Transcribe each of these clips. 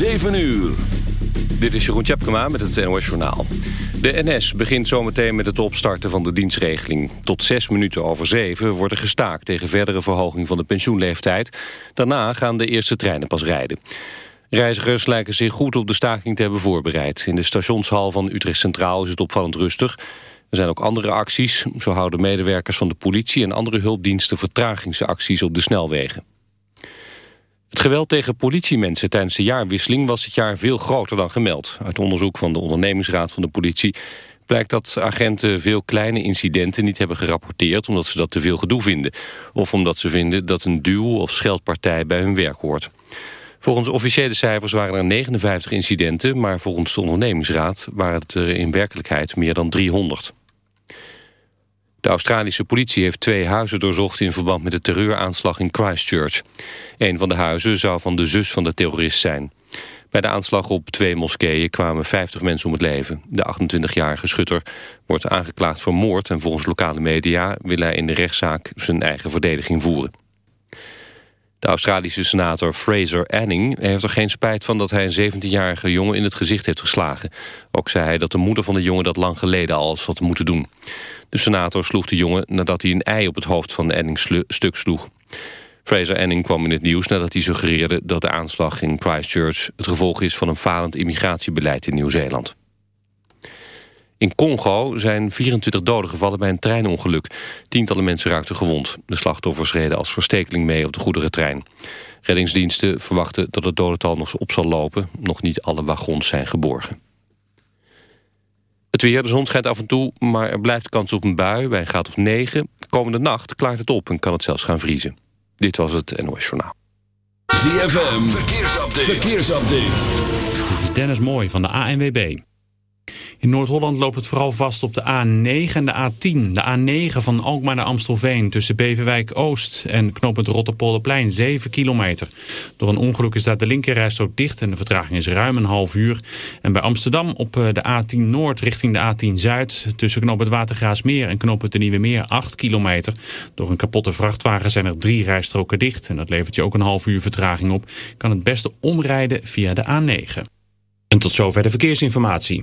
7 uur. Dit is Jeroen Tjepkema met het NOS Journaal. De NS begint zometeen met het opstarten van de dienstregeling. Tot zes minuten over zeven wordt er gestaakt tegen verdere verhoging van de pensioenleeftijd. Daarna gaan de eerste treinen pas rijden. Reizigers lijken zich goed op de staking te hebben voorbereid. In de stationshal van Utrecht Centraal is het opvallend rustig. Er zijn ook andere acties. Zo houden medewerkers van de politie en andere hulpdiensten vertragingsacties op de snelwegen. Het geweld tegen politiemensen tijdens de jaarwisseling was dit jaar veel groter dan gemeld. Uit onderzoek van de ondernemingsraad van de politie blijkt dat agenten veel kleine incidenten niet hebben gerapporteerd omdat ze dat te veel gedoe vinden. Of omdat ze vinden dat een duw of scheldpartij bij hun werk hoort. Volgens officiële cijfers waren er 59 incidenten, maar volgens de ondernemingsraad waren het er in werkelijkheid meer dan 300. De Australische politie heeft twee huizen doorzocht... in verband met de terreuraanslag in Christchurch. Een van de huizen zou van de zus van de terrorist zijn. Bij de aanslag op twee moskeeën kwamen 50 mensen om het leven. De 28-jarige schutter wordt aangeklaagd voor moord... en volgens lokale media wil hij in de rechtszaak zijn eigen verdediging voeren. De Australische senator Fraser Anning heeft er geen spijt van... dat hij een 17-jarige jongen in het gezicht heeft geslagen. Ook zei hij dat de moeder van de jongen dat lang geleden al had moeten doen. De senator sloeg de jongen nadat hij een ei op het hoofd van Anning stuk sloeg. Fraser Anning kwam in het nieuws nadat hij suggereerde... dat de aanslag in Christchurch het gevolg is van een falend immigratiebeleid in Nieuw-Zeeland. In Congo zijn 24 doden gevallen bij een treinongeluk. Tientallen mensen raakten gewond. De slachtoffers reden als verstekeling mee op de goederentrein. Reddingsdiensten verwachten dat het dodental nog op zal lopen. Nog niet alle wagons zijn geborgen. Het weer, de zon schijnt af en toe, maar er blijft kans op een bui bij een graad of 9. Komende nacht klaart het op en kan het zelfs gaan vriezen. Dit was het NOS Journaal. ZFM, verkeersupdate. verkeersupdate. Dit is Dennis Mooi van de ANWB. In Noord-Holland loopt het vooral vast op de A9 en de A10. De A9 van Alkmaar naar Amstelveen tussen Beverwijk Oost en knooppunt Rotterpolderplein 7 kilometer. Door een ongeluk is daar de linkerrijstrook dicht en de vertraging is ruim een half uur. En bij Amsterdam op eh, de A10 Noord richting de A10 Zuid tussen knooppunt Watergraasmeer en knooppunt de Nieuwe Meer 8 kilometer. Door een kapotte vrachtwagen zijn er drie rijstroken dicht en dat levert je ook een half uur vertraging op. Kan het beste omrijden via de A9. En tot zover de verkeersinformatie.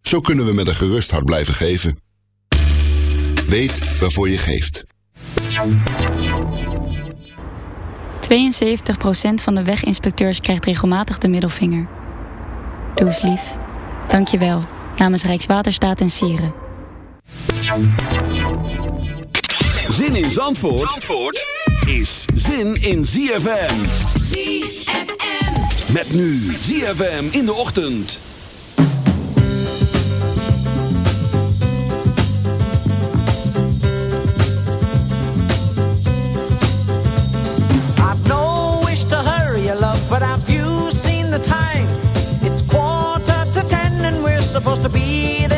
Zo kunnen we met een gerust hart blijven geven. Weet waarvoor je geeft. 72% van de weginspecteurs krijgt regelmatig de middelvinger. Doe eens lief. Dank je wel. Namens Rijkswaterstaat en Sieren. Zin in Zandvoort, Zandvoort is zin in ZFM. ZFM. Met nu ZFM in de ochtend. The time. It's quarter to ten and we're supposed to be there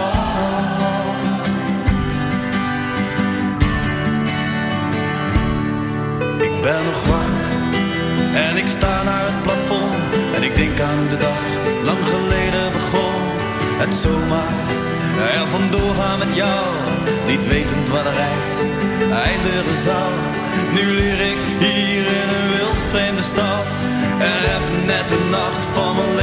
Ben nog wakker en ik sta naar het plafond. En ik denk aan de dag lang geleden begon. Het zomaar er vandoor gaan met jou. Niet wetend waar de reis eindigen zal. Nu leer ik hier in een wild vreemde stad. En heb net de nacht van mijn leven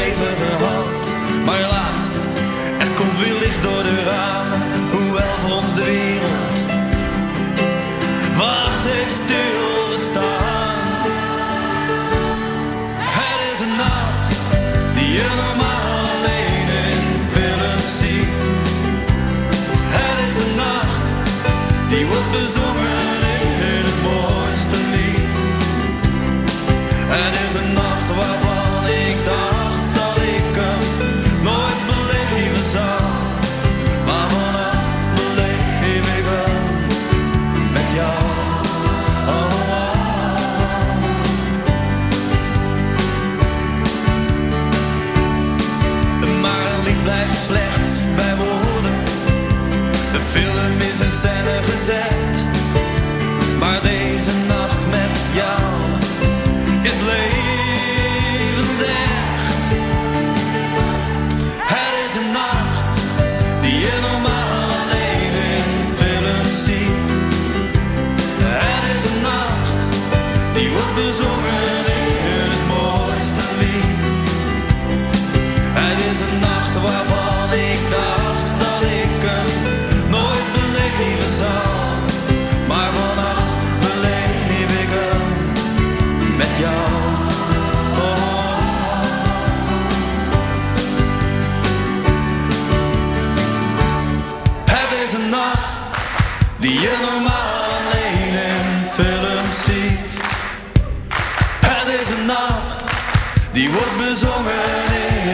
die wordt bezongen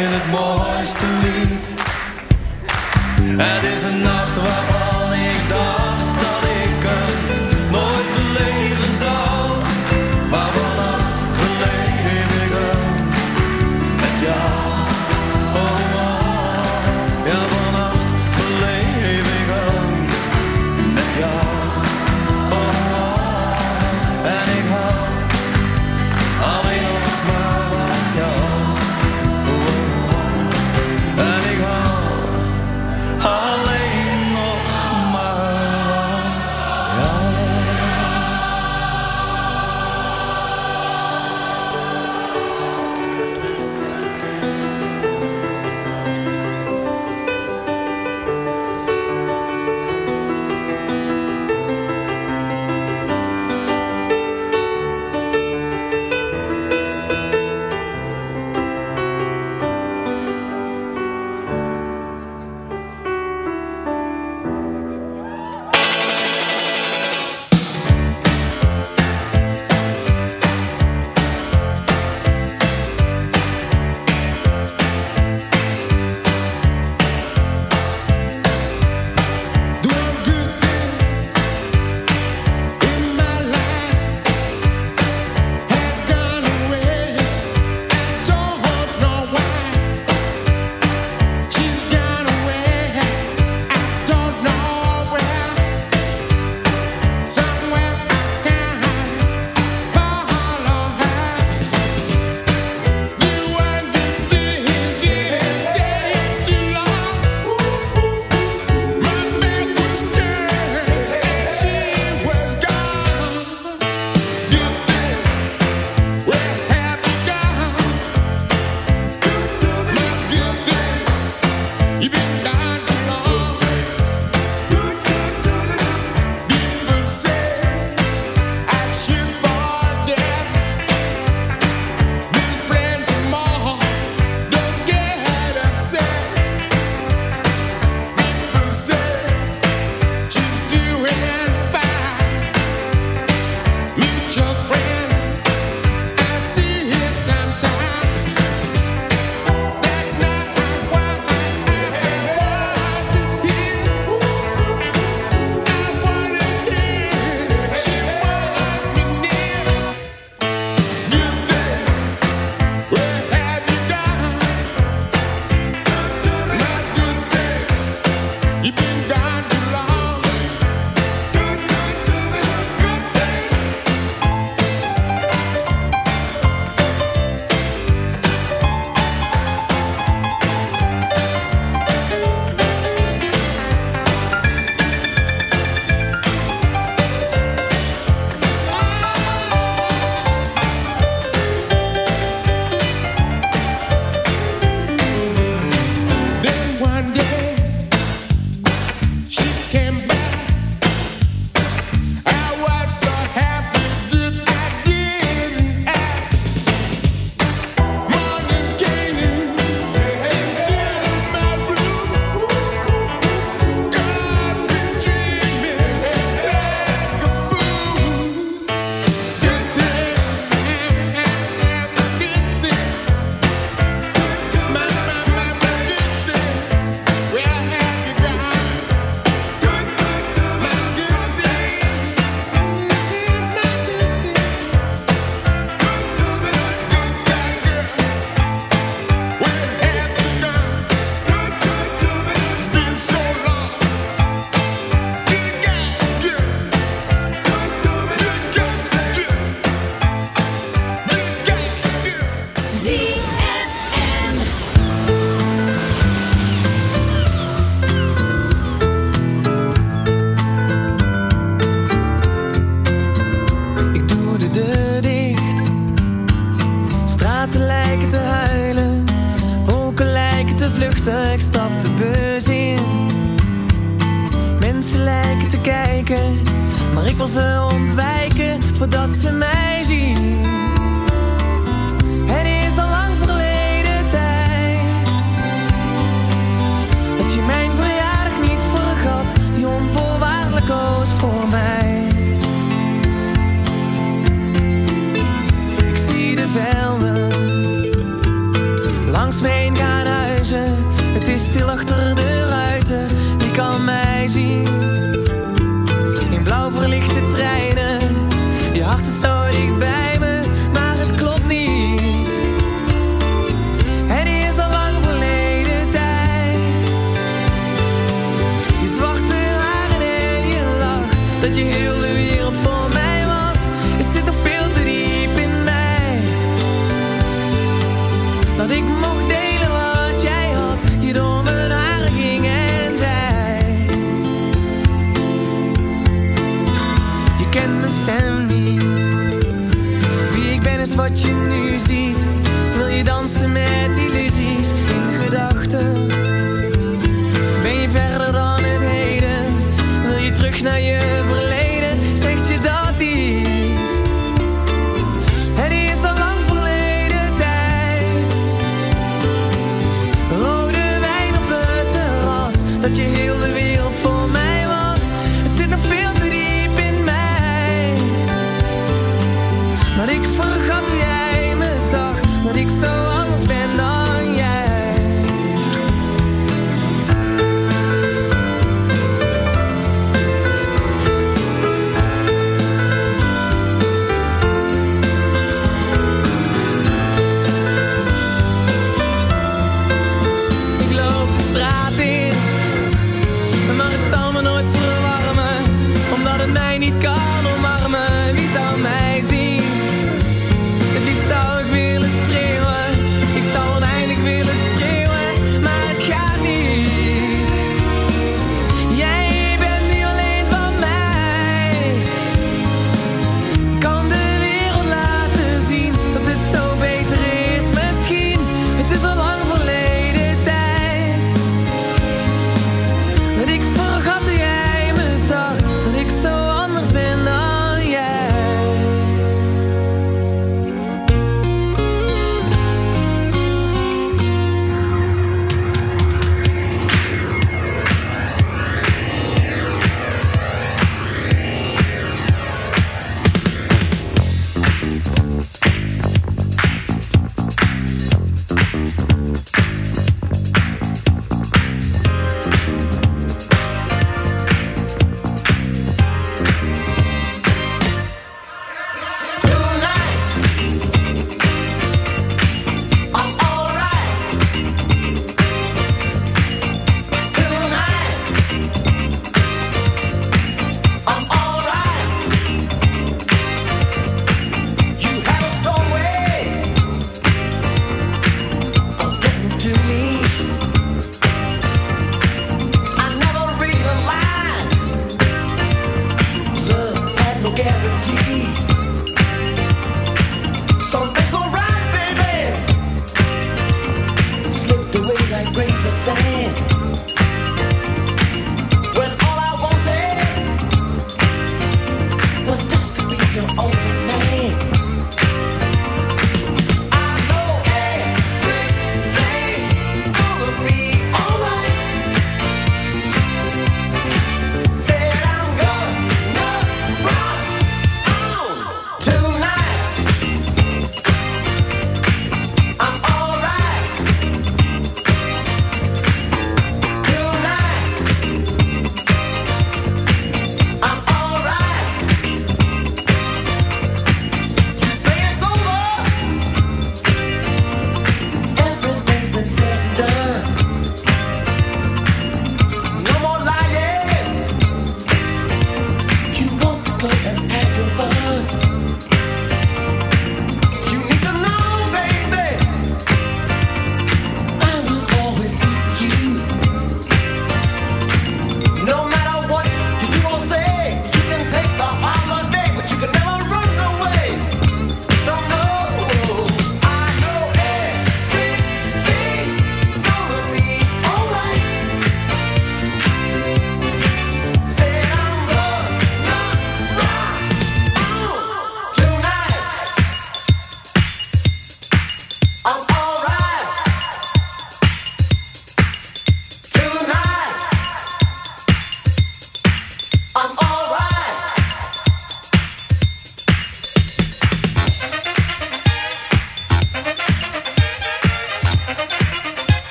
in het mooiste lied. Het is een nacht waarvan stem niet. Wie ik ben is wat je nu ziet. Wil je dansen met illusies in gedachten?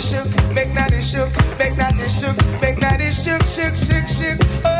shook, make that shook, make that shook, make that shook, shook, shook, shook. Oh.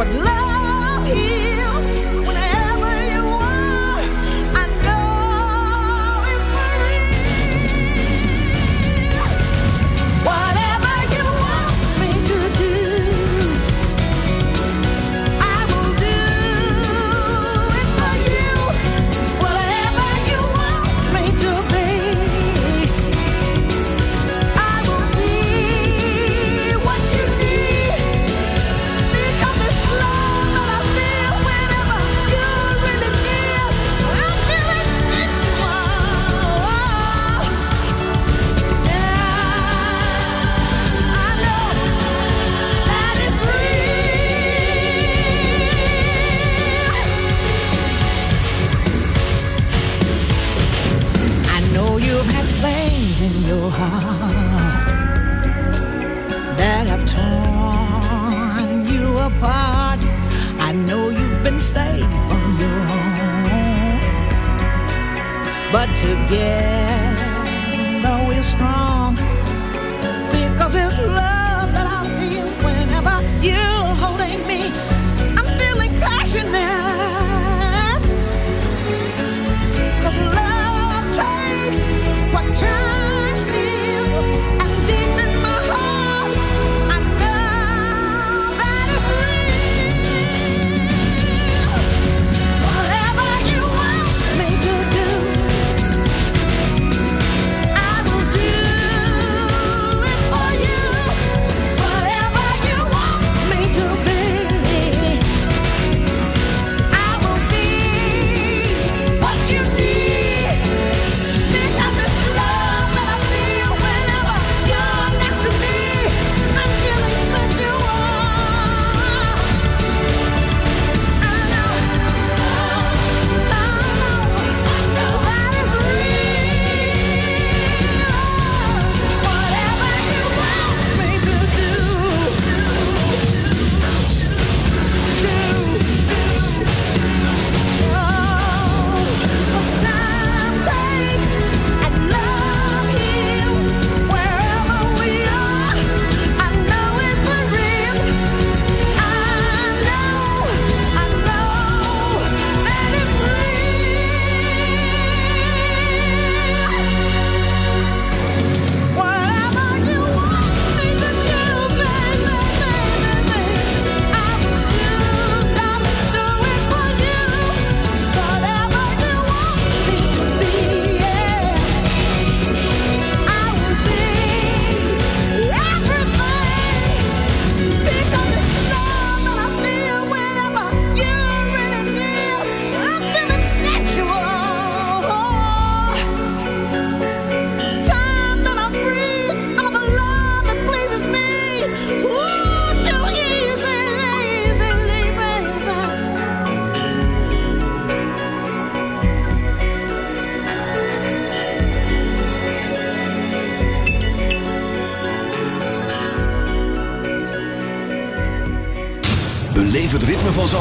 what love is. But together we're strong because it's love that I feel.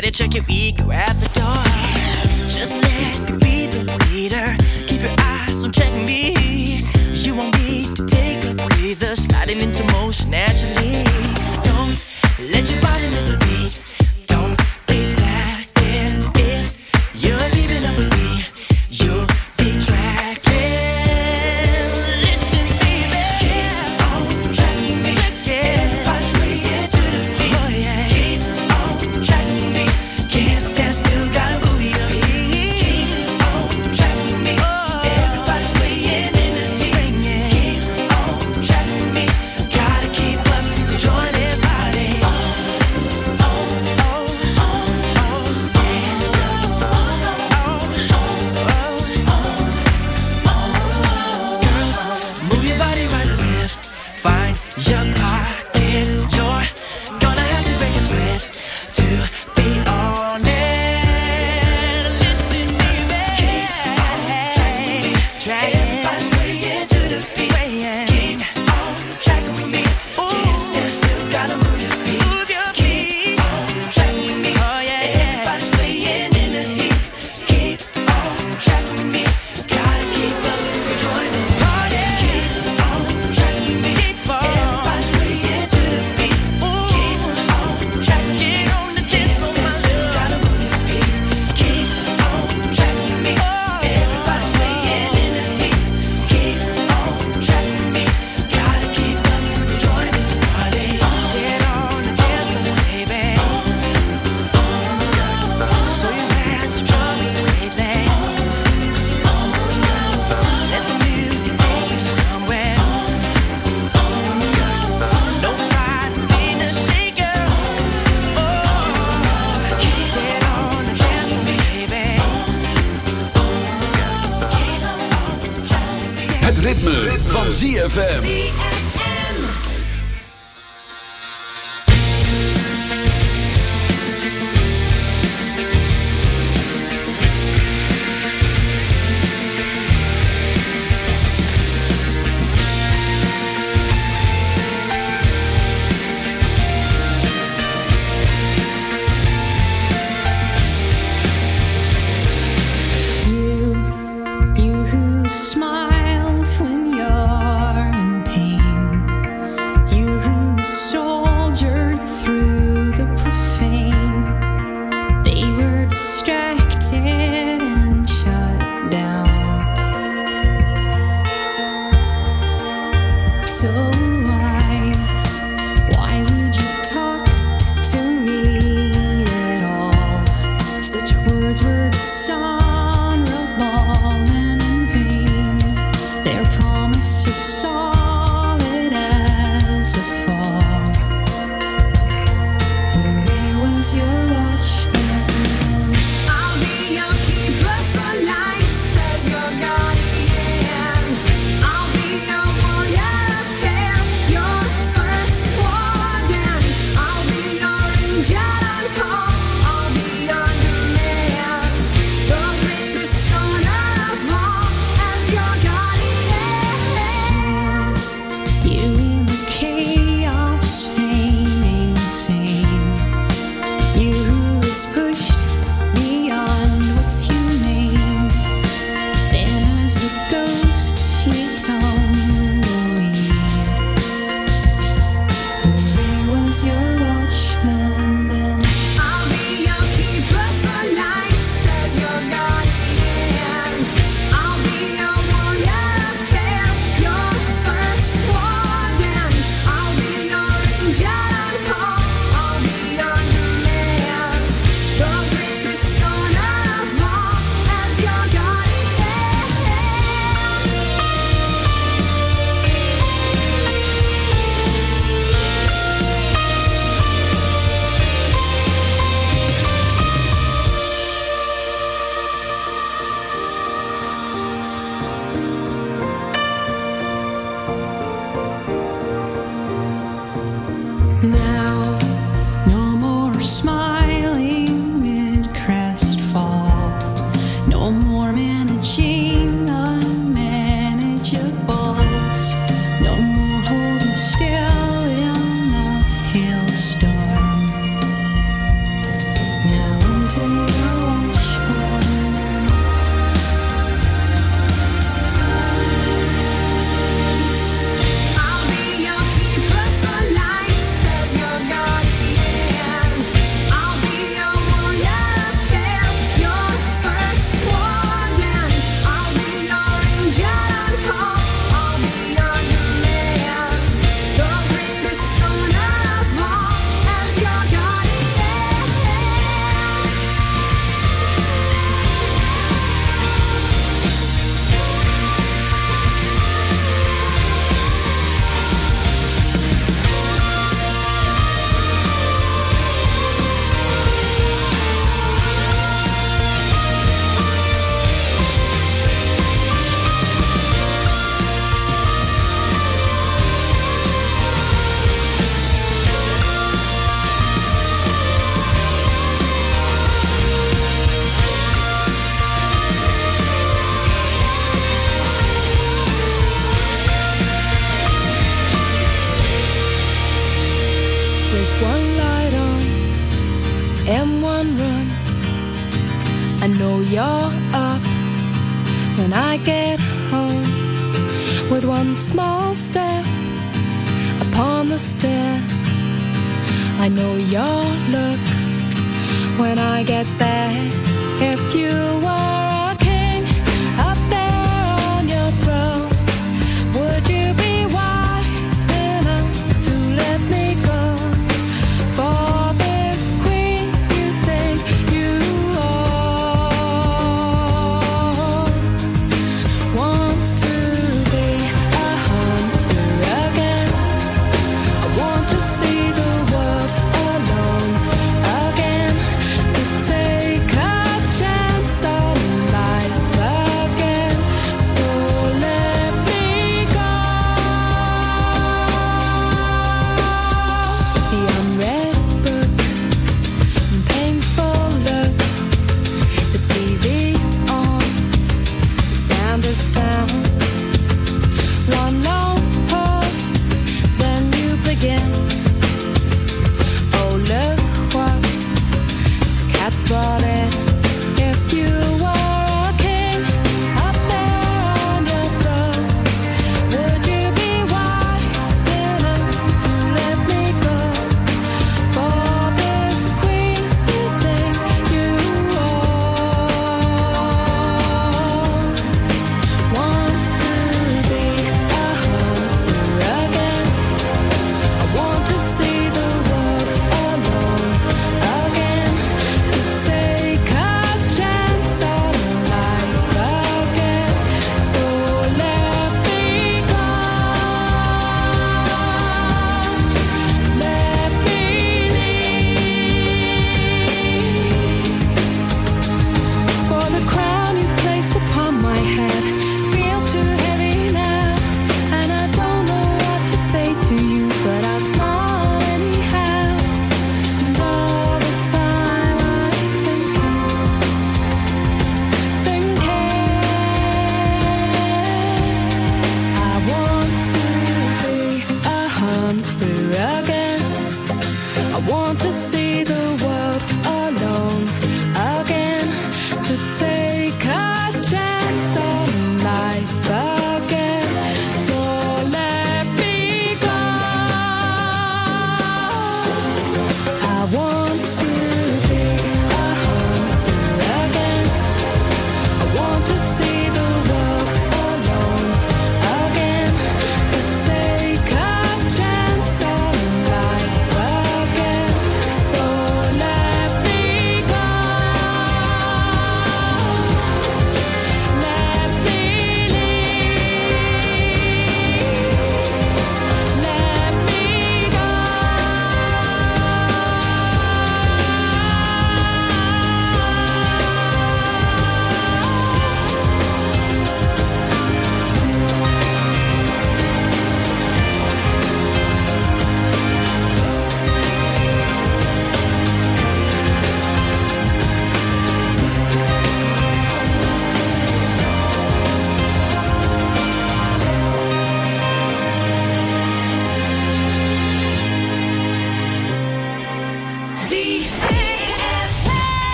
Better check your ego at the